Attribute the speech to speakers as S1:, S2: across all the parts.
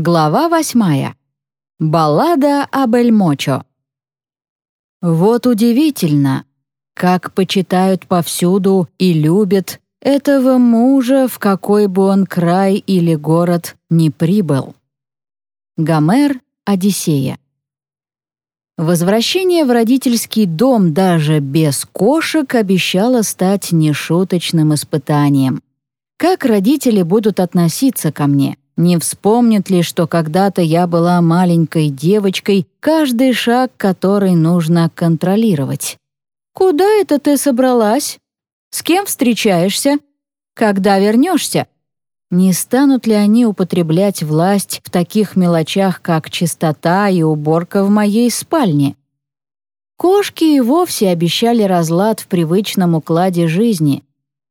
S1: Глава восьмая. Баллада об Эльмочо. Вот удивительно, как почитают повсюду и любят этого мужа, в какой бы он край или город ни прибыл. Гомер, Одиссея. Возвращение в родительский дом даже без кошек обещало стать нешуточным испытанием. Как родители будут относиться ко мне? Не вспомнят ли, что когда-то я была маленькой девочкой, каждый шаг которой нужно контролировать? «Куда это ты собралась? С кем встречаешься? Когда вернешься?» Не станут ли они употреблять власть в таких мелочах, как чистота и уборка в моей спальне? Кошки и вовсе обещали разлад в привычном укладе жизни,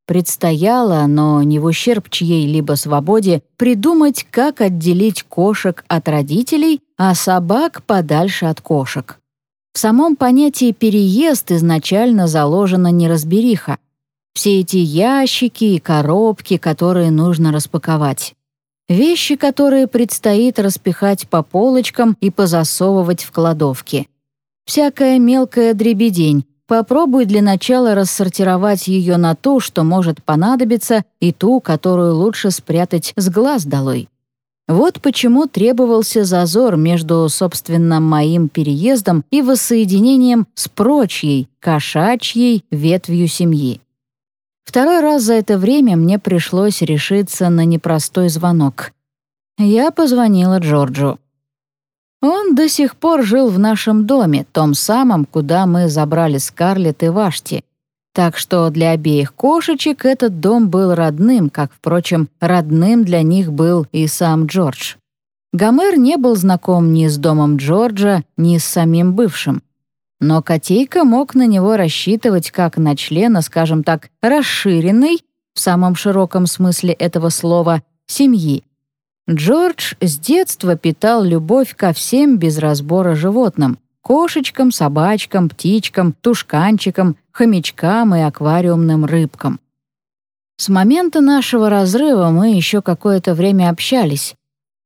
S1: Предстояло, но не в ущерб чьей-либо свободе, придумать, как отделить кошек от родителей, а собак подальше от кошек. В самом понятии «переезд» изначально заложена неразбериха. Все эти ящики и коробки, которые нужно распаковать. Вещи, которые предстоит распихать по полочкам и позасовывать в кладовки. Всякая мелкая дребедень, Попробуй для начала рассортировать ее на ту, что может понадобиться, и ту, которую лучше спрятать с глаз долой. Вот почему требовался зазор между, собственно, моим переездом и воссоединением с прочей, кошачьей ветвью семьи. Второй раз за это время мне пришлось решиться на непростой звонок. Я позвонила Джорджу. Он до сих пор жил в нашем доме, том самом, куда мы забрали Скарлетт и Вашти. Так что для обеих кошечек этот дом был родным, как, впрочем, родным для них был и сам Джордж. Гомер не был знаком ни с домом Джорджа, ни с самим бывшим. Но котейка мог на него рассчитывать как на члена, скажем так, расширенной, в самом широком смысле этого слова, семьи. Джордж с детства питал любовь ко всем без разбора животным — кошечкам, собачкам, птичкам, тушканчикам, хомячкам и аквариумным рыбкам. С момента нашего разрыва мы еще какое-то время общались.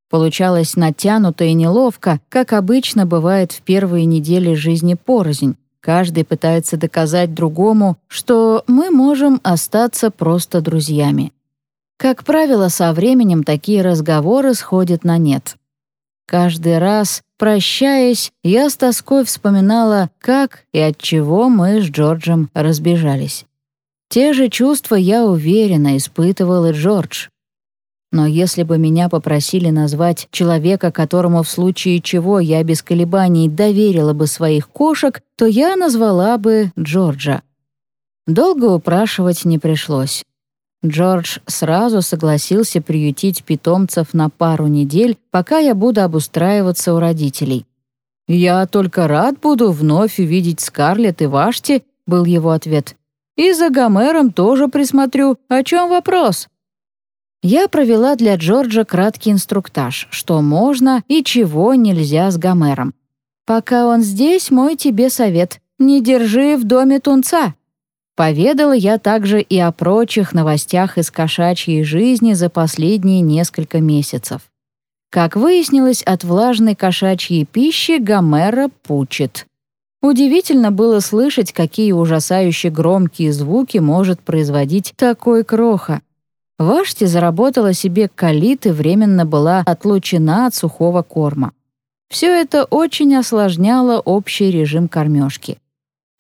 S1: Получалось натянуто и неловко, как обычно бывает в первые недели жизни порознь. Каждый пытается доказать другому, что мы можем остаться просто друзьями. Как правило, со временем такие разговоры сходят на нет. Каждый раз, прощаясь, я с тоской вспоминала, как и от чего мы с Джорджем разбежались. Те же чувства, я уверена, испытывал и Джордж. Но если бы меня попросили назвать человека, которому в случае чего я без колебаний доверила бы своих кошек, то я назвала бы Джорджа. Долго упрашивать не пришлось. Джордж сразу согласился приютить питомцев на пару недель, пока я буду обустраиваться у родителей. «Я только рад буду вновь увидеть Скарлетт и Вашти», — был его ответ. «И за Гомером тоже присмотрю. О чем вопрос?» Я провела для Джорджа краткий инструктаж, что можно и чего нельзя с Гомером. «Пока он здесь, мой тебе совет. Не держи в доме тунца. Поведала я также и о прочих новостях из кошачьей жизни за последние несколько месяцев. Как выяснилось, от влажной кошачьей пищи Гомера пучит. Удивительно было слышать, какие ужасающе громкие звуки может производить такой кроха. Вашти заработала себе калит и временно была отлучена от сухого корма. Все это очень осложняло общий режим кормежки.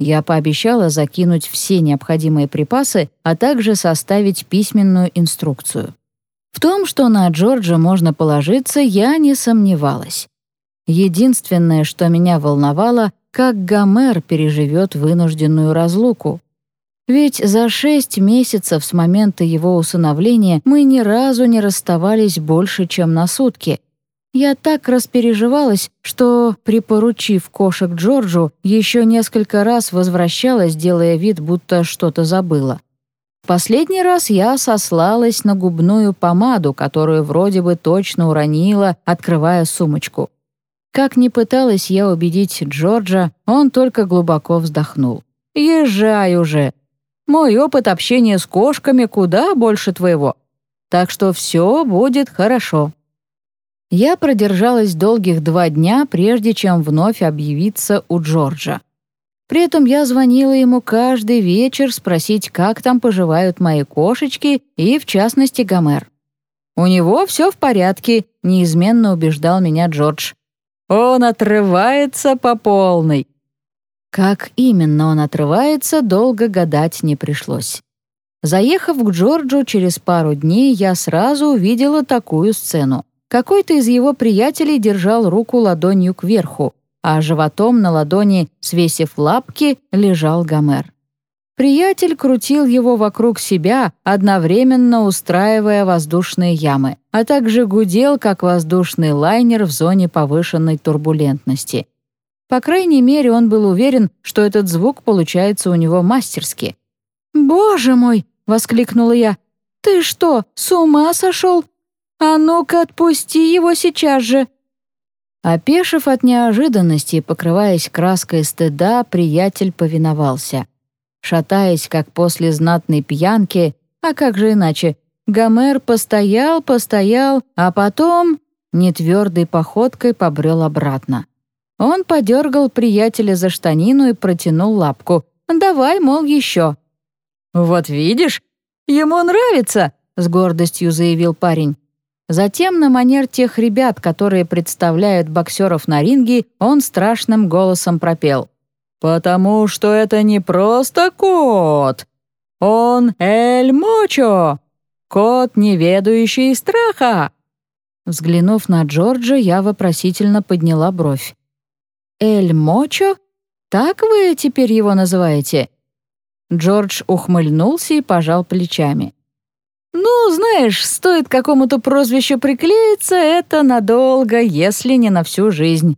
S1: Я пообещала закинуть все необходимые припасы, а также составить письменную инструкцию. В том, что на Джорджа можно положиться, я не сомневалась. Единственное, что меня волновало, как Гомер переживет вынужденную разлуку. Ведь за шесть месяцев с момента его усыновления мы ни разу не расставались больше, чем на сутки — я так распереживалась, что, припоручив кошек Джорджу, еще несколько раз возвращалась, делая вид, будто что-то забыла. Последний раз я сослалась на губную помаду, которую вроде бы точно уронила, открывая сумочку. Как ни пыталась я убедить Джорджа, он только глубоко вздохнул. «Езжай уже. Мой опыт общения с кошками куда больше твоего. Так что все будет хорошо». Я продержалась долгих два дня, прежде чем вновь объявиться у Джорджа. При этом я звонила ему каждый вечер спросить, как там поживают мои кошечки и, в частности, Гомер. «У него все в порядке», — неизменно убеждал меня Джордж. «Он отрывается по полной». Как именно он отрывается, долго гадать не пришлось. Заехав к Джорджу через пару дней, я сразу увидела такую сцену. Какой-то из его приятелей держал руку ладонью кверху, а животом на ладони, свесив лапки, лежал Гомер. Приятель крутил его вокруг себя, одновременно устраивая воздушные ямы, а также гудел, как воздушный лайнер в зоне повышенной турбулентности. По крайней мере, он был уверен, что этот звук получается у него мастерски. «Боже мой!» — воскликнула я. «Ты что, с ума сошел? А ну-ка отпусти его сейчас же!» Опешив от неожиданности и покрываясь краской стыда, приятель повиновался. Шатаясь, как после знатной пьянки, а как же иначе, Гомер постоял, постоял, а потом нетвердой походкой побрел обратно. Он подергал приятеля за штанину и протянул лапку. «Давай, мол, еще». «Вот видишь, ему нравится», — с гордостью заявил парень. Затем, на манер тех ребят, которые представляют боксеров на ринге, он страшным голосом пропел. «Потому что это не просто кот. Он Эль Мочо, кот, не ведающий страха». Взглянув на Джорджа, я вопросительно подняла бровь. «Эль Мочо? Так вы теперь его называете?» Джордж ухмыльнулся и пожал плечами. «Ну, знаешь, стоит какому-то прозвищу приклеиться, это надолго, если не на всю жизнь».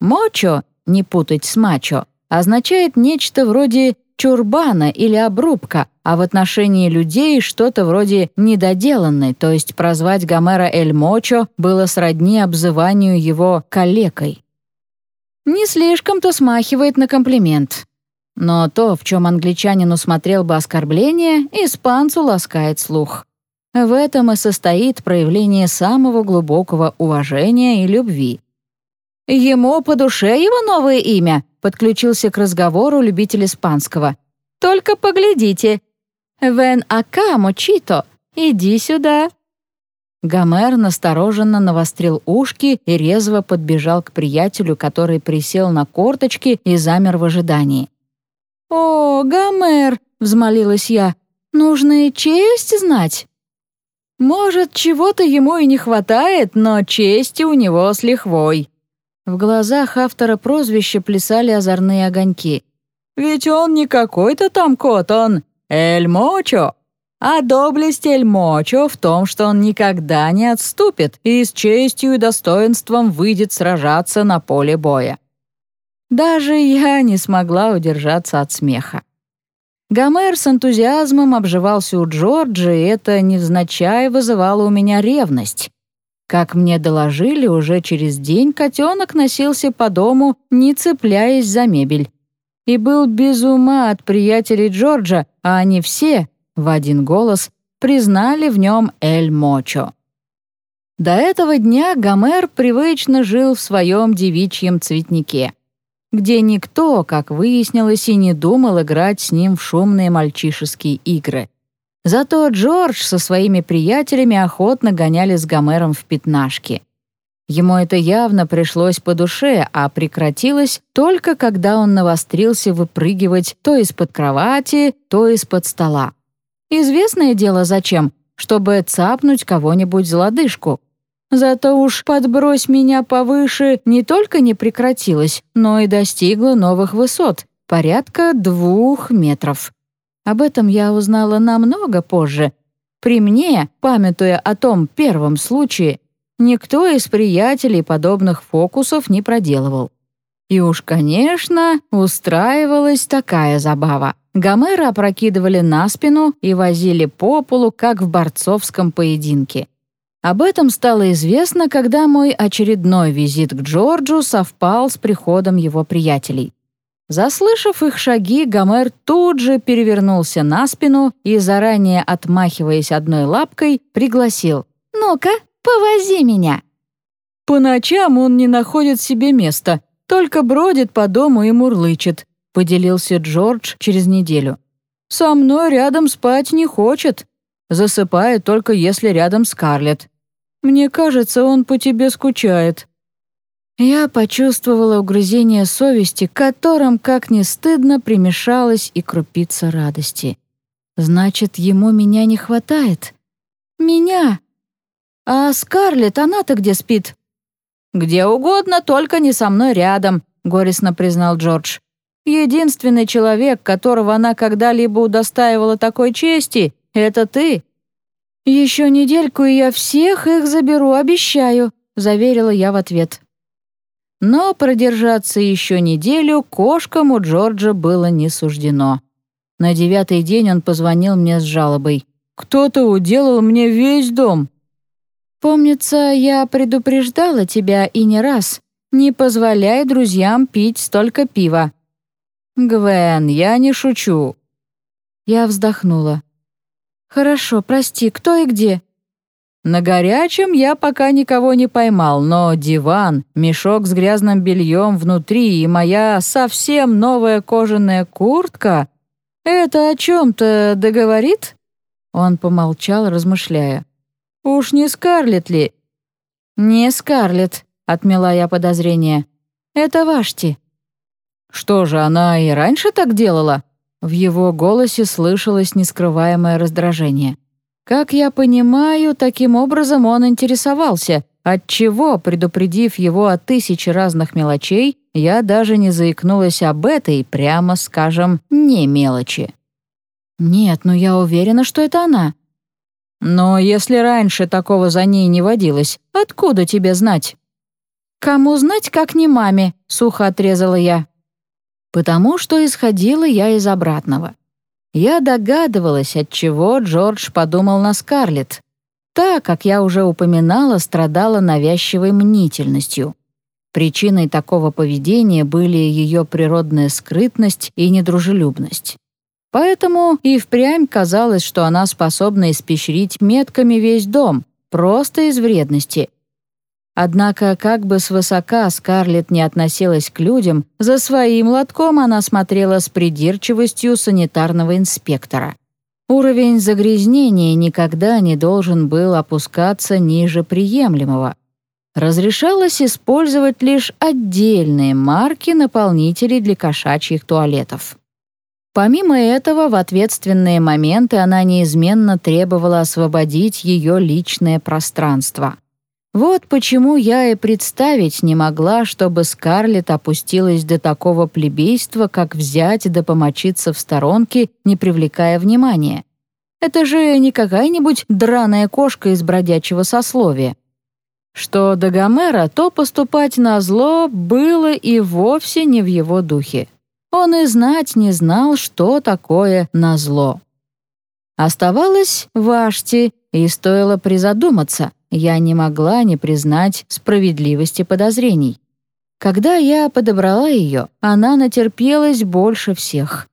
S1: «Мочо», не путать с мачо, означает нечто вроде чурбана или обрубка, а в отношении людей что-то вроде недоделанной, то есть прозвать Гомера Эль Мочо было сродни обзыванию его калекой. Не слишком-то смахивает на комплимент. Но то, в чем англичанин усмотрел бы оскорбление, испанцу ласкает слух. В этом и состоит проявление самого глубокого уважения и любви. «Ему по душе его новое имя», — подключился к разговору любитель испанского. «Только поглядите. Вен акамо чито, иди сюда». Гомер настороженно навострил ушки и резво подбежал к приятелю, который присел на корточки и замер в ожидании. «О, Гомер!» — взмолилась я. «Нужно и честь знать». «Может, чего-то ему и не хватает, но чести у него с лихвой». В глазах автора прозвища плясали озорные огоньки. «Ведь он не какой-то там кот, он Эль Мочо. А доблесть Эль Мочо в том, что он никогда не отступит и с честью и достоинством выйдет сражаться на поле боя. Даже я не смогла удержаться от смеха. Гомер с энтузиазмом обживался у Джорджа, и это невзначай вызывало у меня ревность. Как мне доложили, уже через день котенок носился по дому, не цепляясь за мебель. И был без ума от приятелей Джорджа, а они все, в один голос, признали в нем Эль Мочо. До этого дня Гомер привычно жил в своем девичьем цветнике где никто, как выяснилось, и не думал играть с ним в шумные мальчишеские игры. Зато Джордж со своими приятелями охотно гоняли с Гомером в пятнашки. Ему это явно пришлось по душе, а прекратилось только когда он навострился выпрыгивать то из-под кровати, то из-под стола. Известное дело зачем, чтобы цапнуть кого-нибудь за лодыжку — Зато уж подбрось меня повыше не только не прекратилось, но и достигла новых высот, порядка двух метров. Об этом я узнала намного позже. При мне, памятуя о том первом случае, никто из приятелей подобных фокусов не проделывал. И уж, конечно, устраивалась такая забава. Гомера опрокидывали на спину и возили по полу, как в борцовском поединке. Об этом стало известно, когда мой очередной визит к Джорджу совпал с приходом его приятелей. Заслышав их шаги, Гомер тут же перевернулся на спину и, заранее отмахиваясь одной лапкой, пригласил «Ну-ка, повози меня». По ночам он не находит себе места, только бродит по дому и мурлычет», — поделился Джордж через неделю. «Со мной рядом спать не хочет. Засыпает только если рядом Скарлетт. Мне кажется, он по тебе скучает». Я почувствовала угрызение совести, которым, как ни стыдно, примешалась и крупица радости. Значит, ему меня не хватает? Меня? А Скарлетт, она-то где спит? «Где угодно, только не со мной рядом», — горестно признал Джордж. «Единственный человек, которого она когда-либо удостаивала такой чести, — это ты». «Еще недельку, и я всех их заберу, обещаю», — заверила я в ответ. Но продержаться еще неделю кошкам у Джорджа было не суждено. На девятый день он позвонил мне с жалобой. «Кто-то уделал мне весь дом. Помнится, я предупреждала тебя и не раз. Не позволяй друзьям пить столько пива. Гвен, я не шучу. Я вздохнула. Хорошо, прости, кто и где? На горячем я пока никого не поймал, но диван, мешок с грязным бельем внутри и моя совсем новая кожаная куртка — это о чем-то договорит?» Он помолчал, размышляя. «Уж не Скарлетт ли?» «Не Скарлетт», — отмела я подозрение. «Это Вашти». «Что же, она и раньше так делала?» В его голосе слышалось нескрываемое раздражение. Как я понимаю, таким образом он интересовался, отчего, предупредив его о тысяче разных мелочей, я даже не заикнулась об этой, прямо скажем, не мелочи. «Нет, но я уверена, что это она. Но если раньше такого за ней не водилось, откуда тебе знать? Кому знать, как не маме, сухо отрезала я. Потому что исходила я из обратного. Я догадывалась, от чего Джордж подумал на Скарлетт. Та, как я уже упоминала, страдала навязчивой мнительностью. Причиной такого поведения были ее природная скрытность и недружелюбность. Поэтому и впрямь казалось, что она способна испещрить метками весь дом, просто из вредности. Однако, как бы свысока Скарлетт не относилась к людям, за своим лотком она смотрела с придирчивостью санитарного инспектора. Уровень загрязнения никогда не должен был опускаться ниже приемлемого. Разрешалось использовать лишь отдельные марки наполнителей для кошачьих туалетов. Помимо этого, в ответственные моменты она неизменно требовала освободить ее личное пространство. Вот почему я и представить не могла, чтобы Скарлетт опустилась до такого плебейства, как взять да помочиться в сторонке, не привлекая внимания. Это же не какая-нибудь драная кошка из бродячего сословия. Что до Гомера, то поступать на зло было и вовсе не в его духе. Он и знать не знал, что такое назло. Оставалось Вашти, и стоило призадуматься, я не могла не признать справедливости подозрений. Когда я подобрала ее, она натерпелась больше всех.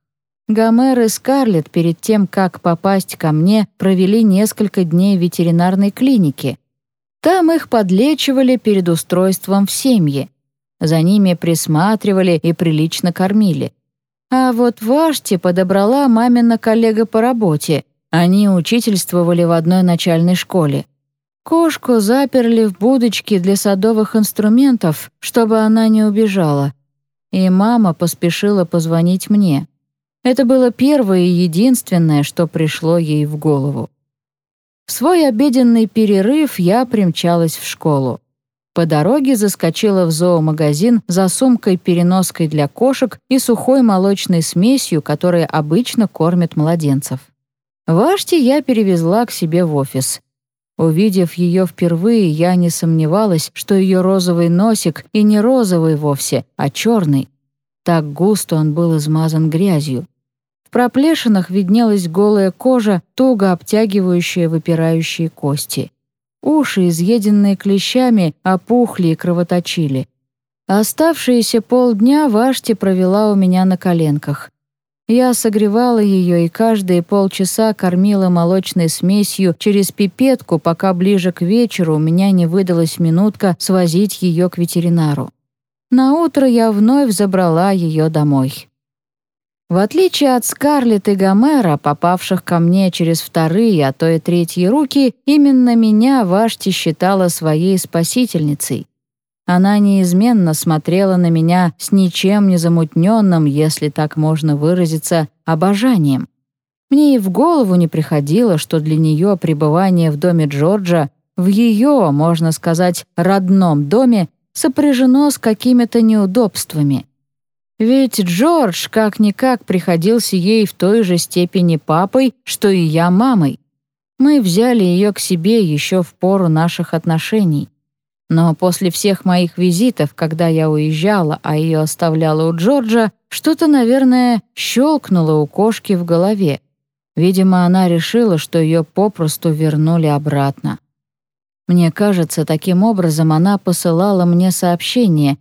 S1: Гомер и Скарлетт перед тем, как попасть ко мне, провели несколько дней в ветеринарной клинике. Там их подлечивали перед устройством в семьи. За ними присматривали и прилично кормили. А вот Вашти подобрала мамина коллега по работе. Они учительствовали в одной начальной школе. Кошку заперли в будочке для садовых инструментов, чтобы она не убежала. И мама поспешила позвонить мне. Это было первое и единственное, что пришло ей в голову. В свой обеденный перерыв я примчалась в школу. По дороге заскочила в зоомагазин за сумкой-переноской для кошек и сухой молочной смесью, которой обычно кормят младенцев. Вашти я перевезла к себе в офис. Увидев ее впервые, я не сомневалась, что ее розовый носик и не розовый вовсе, а черный. Так густо он был измазан грязью. В проплешинах виднелась голая кожа, туго обтягивающая выпирающие кости. Уши, изъеденные клещами, опухли и кровоточили. Оставшиеся полдня Вашти провела у меня на коленках. Я согревала ее и каждые полчаса кормила молочной смесью через пипетку, пока ближе к вечеру у меня не выдалась минутка свозить ее к ветеринару. На утро я вновь забрала ее домой. В отличие от Скарлетт и Гомера, попавших ко мне через вторые, а то и третьи руки, именно меня Вашти считала своей спасительницей. Она неизменно смотрела на меня с ничем не замутненным, если так можно выразиться, обожанием. Мне и в голову не приходило, что для нее пребывание в доме Джорджа, в ее, можно сказать, родном доме, сопряжено с какими-то неудобствами. Ведь Джордж как-никак приходился ей в той же степени папой, что и я мамой. Мы взяли ее к себе еще в пору наших отношений. Но после всех моих визитов, когда я уезжала, а ее оставляла у Джорджа, что-то, наверное, щелкнуло у кошки в голове. Видимо, она решила, что ее попросту вернули обратно. Мне кажется, таким образом она посылала мне сообщение,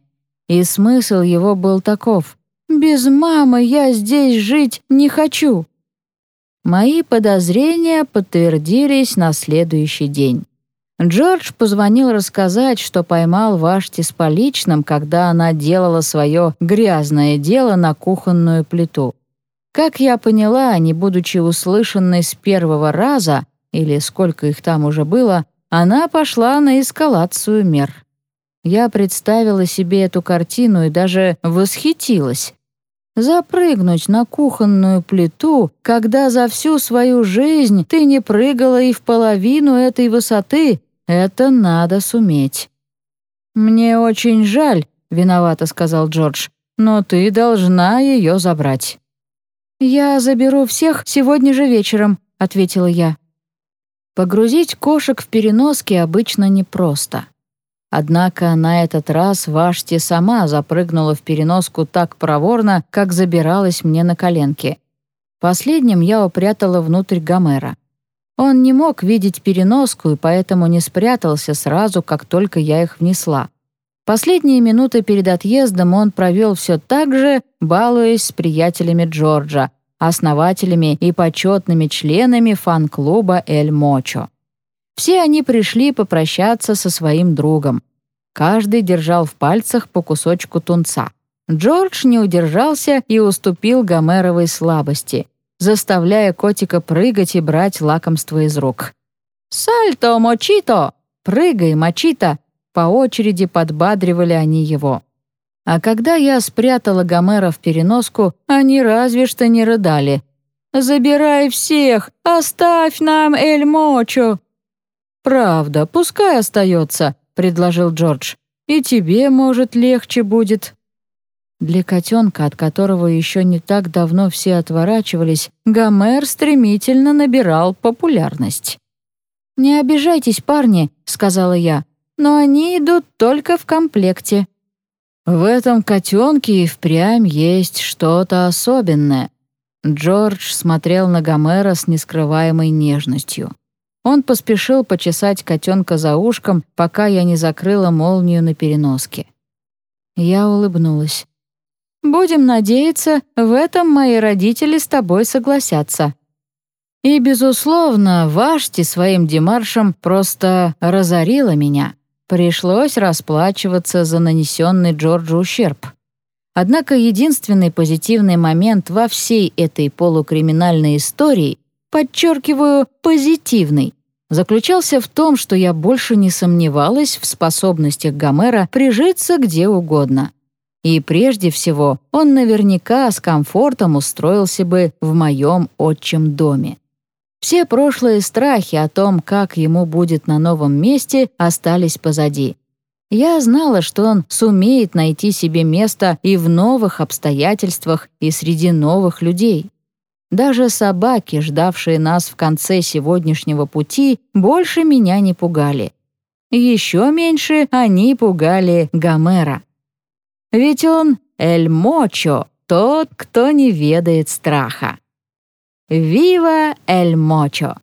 S1: и смысл его был таков «Без мамы я здесь жить не хочу». Мои подозрения подтвердились на следующий день. Джордж позвонил рассказать, что поймал Вашти с поличным, когда она делала свое грязное дело на кухонную плиту. Как я поняла, не будучи услышанной с первого раза, или сколько их там уже было, она пошла на эскалацию мер. Я представила себе эту картину и даже восхитилась. Запрыгнуть на кухонную плиту, когда за всю свою жизнь ты не прыгала и в половину этой высоты, это надо суметь. «Мне очень жаль», — виновато сказал Джордж, «но ты должна ее забрать». «Я заберу всех сегодня же вечером», — ответила я. Погрузить кошек в переноски обычно непросто. Однако на этот раз Вашти сама запрыгнула в переноску так проворно, как забиралась мне на коленки. Последним я упрятала внутрь Гомера. Он не мог видеть переноску и поэтому не спрятался сразу, как только я их внесла. Последние минуты перед отъездом он провел все так же, балуясь с приятелями Джорджа, основателями и почетными членами фан-клуба «Эль Мочо». Все они пришли попрощаться со своим другом. Каждый держал в пальцах по кусочку тунца. Джордж не удержался и уступил Гомеровой слабости — заставляя котика прыгать и брать лакомство из рук. «Сальто, мочито! Прыгай, мочито!» По очереди подбадривали они его. А когда я спрятала Гомера в переноску, они разве что не рыдали. «Забирай всех! Оставь нам Эль Мочо!» «Правда, пускай остается», — предложил Джордж. «И тебе, может, легче будет». Для котенка, от которого еще не так давно все отворачивались, Гомер стремительно набирал популярность. «Не обижайтесь, парни», — сказала я, «но они идут только в комплекте». В этом котенке и впрямь есть что-то особенное. Джордж смотрел на Гомера с нескрываемой нежностью. Он поспешил почесать котенка за ушком, пока я не закрыла молнию на переноске. Я улыбнулась. Будем надеяться, в этом мои родители с тобой согласятся». И, безусловно, Вашти своим демаршем просто разорила меня. Пришлось расплачиваться за нанесенный Джорджу ущерб. Однако единственный позитивный момент во всей этой полукриминальной истории, подчеркиваю, позитивный, заключался в том, что я больше не сомневалась в способностях Гомера прижиться где угодно. И прежде всего, он наверняка с комфортом устроился бы в моем отчим доме. Все прошлые страхи о том, как ему будет на новом месте, остались позади. Я знала, что он сумеет найти себе место и в новых обстоятельствах, и среди новых людей. Даже собаки, ждавшие нас в конце сегодняшнего пути, больше меня не пугали. Еще меньше они пугали Гомера. Ведь он Эль Мочо, тот, кто не ведает страха. Вива Эль Мочо!